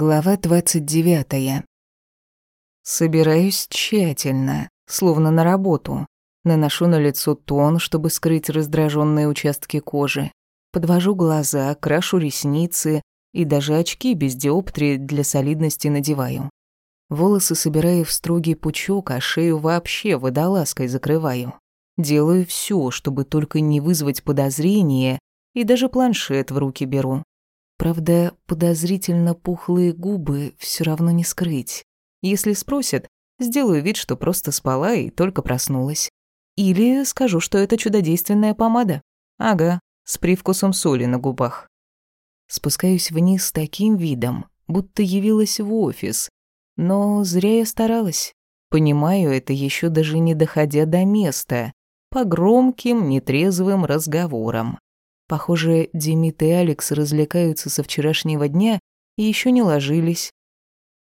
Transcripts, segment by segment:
Глава 29. Собираюсь тщательно, словно на работу. Наношу на лицо тон, чтобы скрыть раздраженные участки кожи. Подвожу глаза, крашу ресницы и даже очки без диоптрии для солидности надеваю. Волосы собираю в строгий пучок, а шею вообще водолазкой закрываю. Делаю все, чтобы только не вызвать подозрения, и даже планшет в руки беру. Правда, подозрительно пухлые губы все равно не скрыть. Если спросят, сделаю вид, что просто спала и только проснулась. Или скажу, что это чудодейственная помада. Ага, с привкусом соли на губах. Спускаюсь вниз с таким видом, будто явилась в офис. Но зря я старалась. Понимаю это еще даже не доходя до места, по громким, нетрезвым разговорам. Похоже, Демид и Алекс развлекаются со вчерашнего дня и еще не ложились.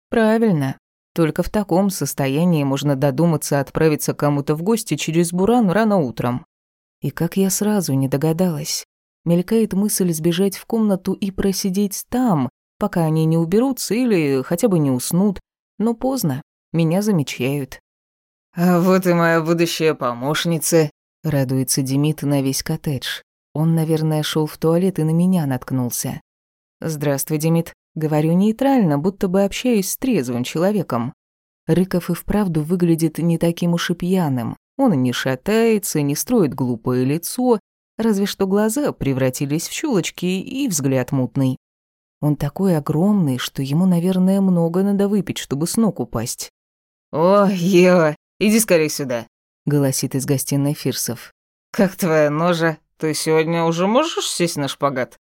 Правильно. Только в таком состоянии можно додуматься отправиться кому-то в гости через Буран рано утром. И как я сразу не догадалась. Мелькает мысль сбежать в комнату и просидеть там, пока они не уберутся или хотя бы не уснут. Но поздно. Меня замечают. «А вот и моя будущая помощница», — радуется Демид на весь коттедж. Он, наверное, шел в туалет и на меня наткнулся. «Здравствуй, Демид». Говорю нейтрально, будто бы общаюсь с трезвым человеком. Рыков и вправду выглядит не таким уж и пьяным. Он не шатается, не строит глупое лицо, разве что глаза превратились в щелочки и взгляд мутный. Он такой огромный, что ему, наверное, много надо выпить, чтобы с ног упасть. «О, Ева, иди скорее сюда», — голосит из гостиной Фирсов. «Как твоя ножа?» Ты сегодня уже можешь сесть на шпагат?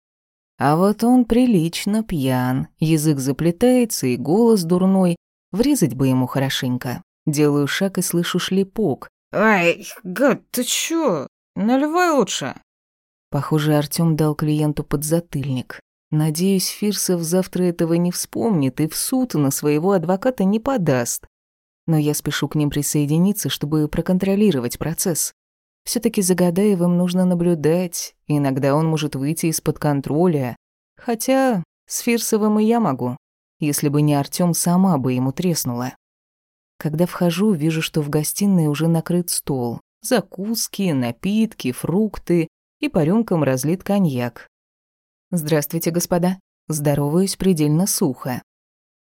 А вот он прилично пьян, язык заплетается и голос дурной. Врезать бы ему хорошенько. Делаю шаг и слышу шлепок. «Ай, гад, ты чё? Наливай лучше». Похоже, Артём дал клиенту подзатыльник. Надеюсь, Фирсов завтра этого не вспомнит и в суд на своего адвоката не подаст. Но я спешу к ним присоединиться, чтобы проконтролировать процесс все таки за Гадаевым нужно наблюдать, иногда он может выйти из-под контроля. Хотя с Фирсовым и я могу. Если бы не Артём, сама бы ему треснула. Когда вхожу, вижу, что в гостиной уже накрыт стол. Закуски, напитки, фрукты и по рюмкам разлит коньяк. «Здравствуйте, господа». Здороваюсь предельно сухо.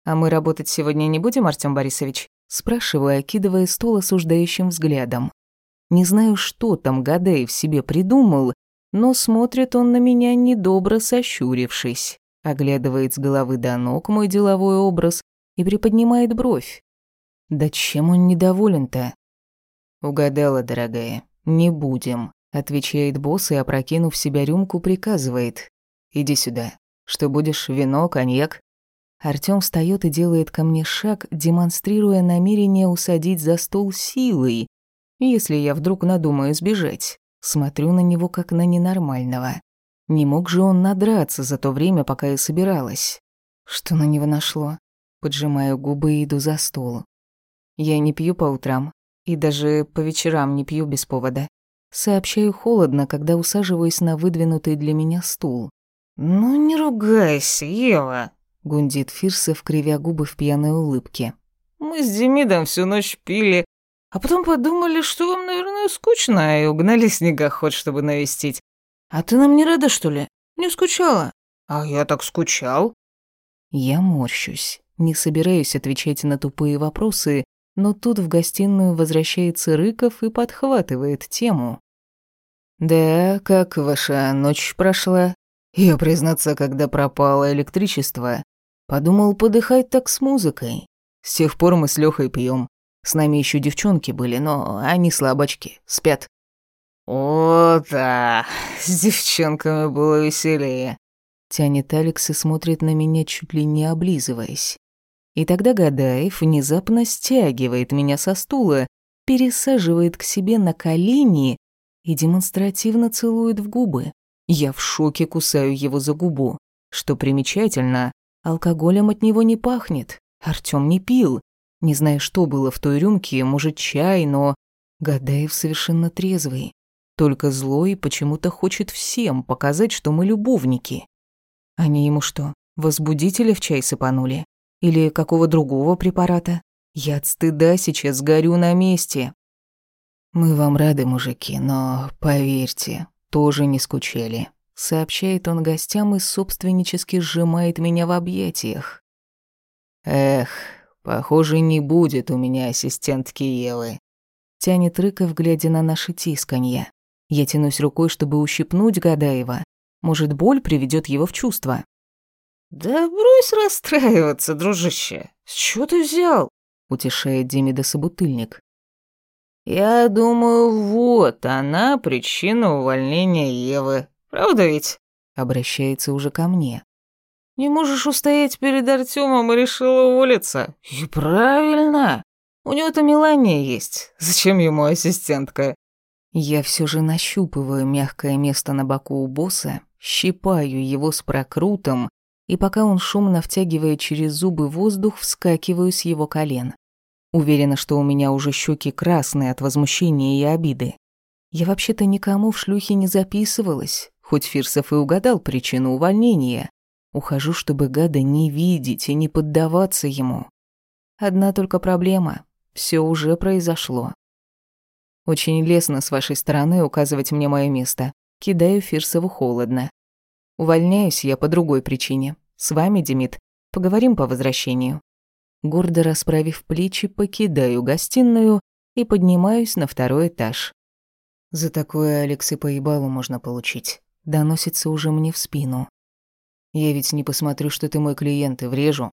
«А мы работать сегодня не будем, Артём Борисович?» Спрашиваю, окидывая стол осуждающим взглядом. Не знаю, что там Гадаев себе придумал, но смотрит он на меня недобро сощурившись, оглядывает с головы до ног мой деловой образ и приподнимает бровь. Да чем он недоволен-то? Угадала, дорогая, не будем, отвечает босс и, опрокинув себя рюмку, приказывает. Иди сюда. Что будешь, вино, коньяк? Артём встаёт и делает ко мне шаг, демонстрируя намерение усадить за стол силой, если я вдруг надумаю сбежать. Смотрю на него как на ненормального. Не мог же он надраться за то время, пока я собиралась. Что на него нашло? Поджимаю губы и иду за стол. Я не пью по утрам. И даже по вечерам не пью без повода. Сообщаю холодно, когда усаживаюсь на выдвинутый для меня стул. «Ну не ругайся, Ева», — гундит Фирсов, кривя губы в пьяной улыбке. «Мы с Демидом всю ночь пили, а потом подумали, что вам, наверное, скучно, и угнали снегоход, чтобы навестить. А ты нам не рада, что ли? Не скучала? А я так скучал. Я морщусь. Не собираюсь отвечать на тупые вопросы, но тут в гостиную возвращается Рыков и подхватывает тему. «Да, как ваша ночь прошла?» Я, признаться, когда пропало электричество, подумал подыхать так с музыкой. С тех пор мы с Лёхой пьем. С нами еще девчонки были, но они слабочки, спят. «О, да, с девчонками было веселее», — тянет Алекс и смотрит на меня, чуть ли не облизываясь. И тогда Гадаев внезапно стягивает меня со стула, пересаживает к себе на колени и демонстративно целует в губы. Я в шоке кусаю его за губу. Что примечательно, алкоголем от него не пахнет. Артём не пил, не знаю, что было в той рюмке, может, чай, но... Гадаев совершенно трезвый. Только злой почему-то хочет всем показать, что мы любовники. Они ему что, Возбудителя в чай сыпанули? Или какого другого препарата? Я от стыда сейчас горю на месте. Мы вам рады, мужики, но, поверьте, тоже не скучали. Сообщает он гостям и собственнически сжимает меня в объятиях. Эх, похоже, не будет у меня ассистентки Евы. Тянет Рыков, глядя на наши тисканье. Я тянусь рукой, чтобы ущипнуть Гадаева. Может, боль приведет его в чувство. «Да брось расстраиваться, дружище. С чего ты взял?» — утешает Демида собутыльник. «Я думаю, вот она причина увольнения Евы. Правда ведь?» — обращается уже ко мне. «Не можешь устоять перед Артемом и решила уволиться? И правильно. У него-то Мелания есть. Зачем ему ассистентка?» Я все же нащупываю мягкое место на боку у босса, щипаю его с прокрутом, и пока он шумно втягивает через зубы воздух, вскакиваю с его колен. Уверена, что у меня уже щеки красные от возмущения и обиды. Я вообще-то никому в шлюхе не записывалась, хоть Фирсов и угадал причину увольнения. Ухожу, чтобы гада не видеть и не поддаваться ему. Одна только проблема. Все уже произошло. Очень лестно с вашей стороны указывать мне мое место. Кидаю Фирсову холодно. Увольняюсь я по другой причине. С вами, Демид, поговорим по возвращению. Гордо расправив плечи, покидаю гостиную и поднимаюсь на второй этаж. За такое Алексы поебалу можно получить. Доносится уже мне в спину. Я ведь не посмотрю, что ты мой клиент, и врежу.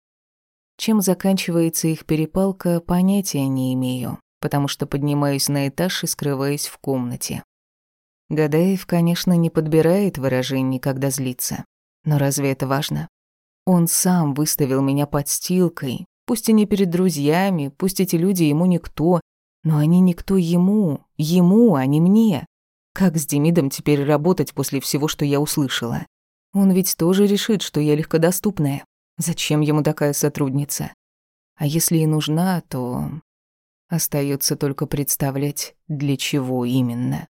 Чем заканчивается их перепалка, понятия не имею, потому что поднимаюсь на этаж и скрываюсь в комнате. Гадаев, конечно, не подбирает выражений, когда злится. Но разве это важно? Он сам выставил меня подстилкой, Пусть и не перед друзьями, пусть эти люди ему никто, но они никто ему, ему, а не мне. Как с Демидом теперь работать после всего, что я услышала? Он ведь тоже решит, что я легкодоступная. Зачем ему такая сотрудница? А если и нужна, то остается только представлять, для чего именно.